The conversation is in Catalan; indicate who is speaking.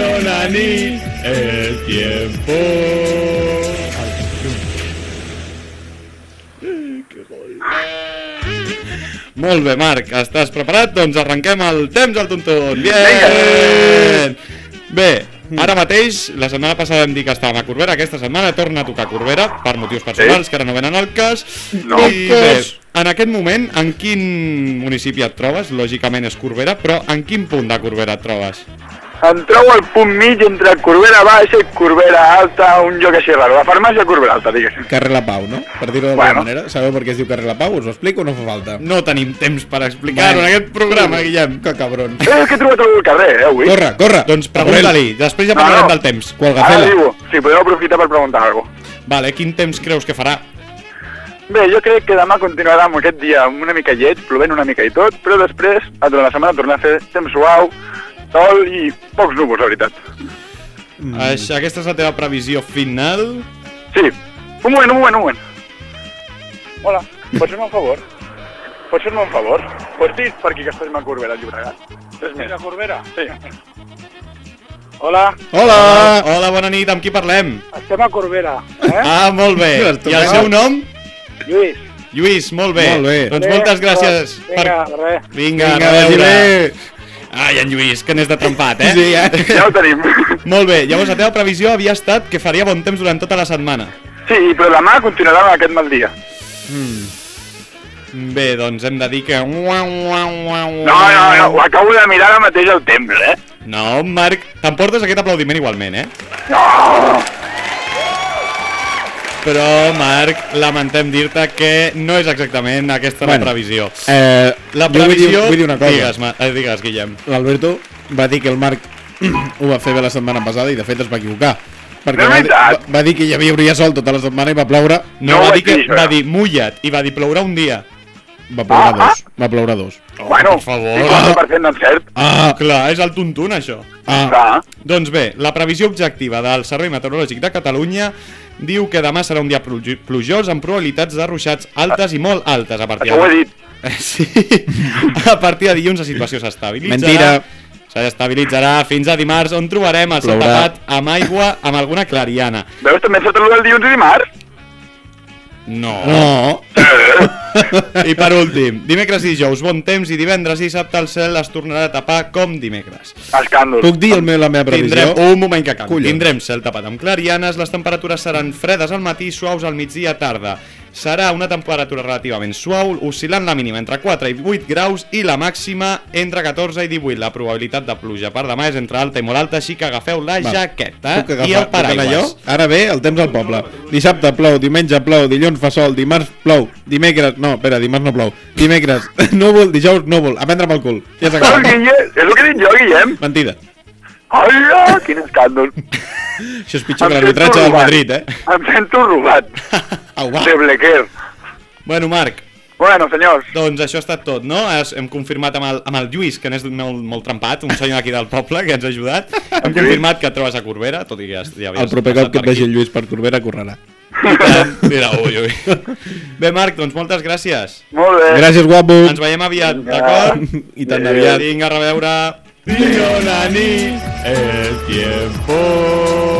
Speaker 1: Vino Nani, el tiempo. Molt bé, Marc, estàs preparat? Doncs arrenquem el temps al tontón. Bien! Bé, ara mateix, la setmana passada vam dir que estàvem a Corbera, aquesta setmana torna a tocar Corbera, per motius personals, que ara no venen al cas.
Speaker 2: No.
Speaker 1: I bé, en aquest moment, en quin municipi et trobes? Lògicament és Corbera, però en quin punt de Corbera et trobes?
Speaker 2: Em trobo al punt mig entre Corbera Baixa i Corbera Alta, un lloc així raro. La farmàcia Corbera Alta, diguéssim.
Speaker 3: Carrer La Pau, no? Per dir-ho d'alguna
Speaker 2: Bueno.
Speaker 3: manera. Sabeu per què es diu Carrer La Pau? Us ho explico o no fa falta?
Speaker 1: No tenim temps per explicar-ho en aquest programa, Guillem.
Speaker 3: Que cabrons.
Speaker 2: Eh, és que he trobat al carrer, eh, avui.
Speaker 3: Corre, corre.
Speaker 1: Doncs pregunta-li, després ja
Speaker 2: No,
Speaker 1: parlarem
Speaker 2: no.
Speaker 1: del temps.
Speaker 2: Ara
Speaker 3: Cuelgacela.
Speaker 2: diu, sí, podeu aprofitar per preguntar alguna cosa.
Speaker 1: Vale, quin temps creus que farà?
Speaker 2: Bé, jo crec que demà continuarà amb aquest dia una mica lleig, plovent una mica i tot, però després, a durant la setmana, tornar a fer temps suau, sol i pocs núvols, la veritat.
Speaker 1: Mm. Això, aquesta és la teva previsió final?
Speaker 2: Sí. Un moment, un moment, un moment. Hola, pots fer-me un favor? Pots fer-me un favor? Pots dir per aquí que estem a Corbera, al Llobregat? Res més. A Corbera? Sí. Hola,
Speaker 3: Hola!
Speaker 1: Hola, bona nit, amb qui parlem?
Speaker 2: estem a Corbera, eh?
Speaker 1: Ah, molt bé. I el seu nom?
Speaker 2: Lluís.
Speaker 1: Lluís, molt bé.
Speaker 3: Molt bé.
Speaker 1: Doncs moltes gràcies.
Speaker 2: Vinga, res.
Speaker 1: Vinga,
Speaker 3: Vinga,
Speaker 1: a
Speaker 3: vagi
Speaker 1: veure.
Speaker 3: bé.
Speaker 1: Ai, en Lluís, que n'és de trempat, eh?
Speaker 3: Sí, eh?
Speaker 2: Ja ho tenim.
Speaker 1: Molt bé, llavors la teva previsió havia estat que faria bon temps durant tota la setmana.
Speaker 2: Sí, però demà continuarà amb aquest mal dia.
Speaker 1: Bé, doncs hem de dir que...
Speaker 2: No, no, no, ho acabo de mirar ara mateix al temps, eh?
Speaker 1: No, Marc, t'emportes aquest aplaudiment igualment, eh?
Speaker 2: No!
Speaker 1: Però, Marc, lamentem dir-te que no és exactament aquesta
Speaker 3: Bueno,
Speaker 1: la previsió.
Speaker 3: Eh,
Speaker 1: La
Speaker 3: jo vull dir,
Speaker 1: previsió...
Speaker 3: vull dir una cosa.
Speaker 1: Digues, Ma- eh, digues, Guillem.
Speaker 3: L'Alberto va dir que el Marc ho va fer bé la setmana passada i de fet es va equivocar. Perquè va, va, va dir que hi havia hauria sol tota la setmana i va ploure.
Speaker 1: No,
Speaker 2: No
Speaker 1: va dir que
Speaker 2: dir, això,
Speaker 1: va
Speaker 2: ja.
Speaker 1: dir mulla't i va dir plourà un dia.
Speaker 3: Va ploure
Speaker 2: Ah,
Speaker 3: dos. Va ploure dos.
Speaker 2: bueno,
Speaker 1: per favor.
Speaker 2: 50% d'encert.
Speaker 3: Ah,
Speaker 1: Clar, és el tuntun, això.
Speaker 3: ah.
Speaker 2: Clar.
Speaker 1: Doncs bé, la previsió objectiva del Servei Meteorològic de Catalunya diu que demà serà un dia plujós amb probabilitats de ruixats altes i molt altes a partir
Speaker 2: Això ho he dit.
Speaker 1: Eh, Sí. A partir de dilluns la situació s'estabilitzarà.
Speaker 3: Mentira.
Speaker 1: S'estabilitzarà fins a dimarts on trobarem el
Speaker 3: Plourà.
Speaker 1: tapat amb aigua amb alguna clariana.
Speaker 2: Veus, també s'ha trobat el dilluns i dimarts?
Speaker 1: No.
Speaker 3: No.
Speaker 1: I per últim, dimecres i dijous bon temps i divendres i dissabte el cel es tornarà a tapar com dimecres.
Speaker 2: Escàndol.
Speaker 3: Puc dir el meu, la meva previsió?
Speaker 1: Tindrem un moment que canvi.
Speaker 3: Collons.
Speaker 1: Tindrem cel tapat amb clarianes, les temperatures seran fredes al matí, suaus al migdia tarda. Serà una temperatura relativament suau, oscil·lant la mínima entre 4 i 8 graus i la màxima entre 14 i 18. La probabilitat de pluja per demà és entre alta i molt alta, així que agafeu la
Speaker 3: Va.
Speaker 1: jaqueta
Speaker 3: Puc agafar,
Speaker 1: i el paraigües.
Speaker 3: Ara ve el temps al poble. Dissabte plou, diumenge plou, dilluns fa sol, dimarts plou, dimecres... No, espera, dimarts no plou. Dimecres, núvol, dijous, núvol. A prendre pel cul. Ja s'acaba.
Speaker 2: És el que he dit jo, Guillem.
Speaker 3: Mentida.
Speaker 2: Hola, quin escàndol.
Speaker 3: Això és pitjor que l'arbitratge del. Madrid, eh?
Speaker 2: Em sento robat.
Speaker 3: Au, va.
Speaker 2: De Blequer.
Speaker 1: Bueno, Marc,
Speaker 2: Bueno, senyors,
Speaker 1: doncs això ha estat tot, no? Has, hem confirmat amb el, amb el Lluís, que n'és molt, molt trempat, un senyor d'aquí del poble que ens ha ajudat. Hem confirmat que et trobes a Corbera, tot i que ja, ja havies
Speaker 3: El proper cop que et vegi
Speaker 1: aquí.
Speaker 3: el Lluís per Corbera correrà.
Speaker 1: Mira, ui, ui. Bé, Marc, doncs moltes gràcies.
Speaker 2: molt bé.
Speaker 3: Gràcies, guapo.
Speaker 1: Ens veiem aviat, d'acord?
Speaker 3: I tant d'aviat.
Speaker 1: Vinga, a reveure. Vino Nani, el tiempo.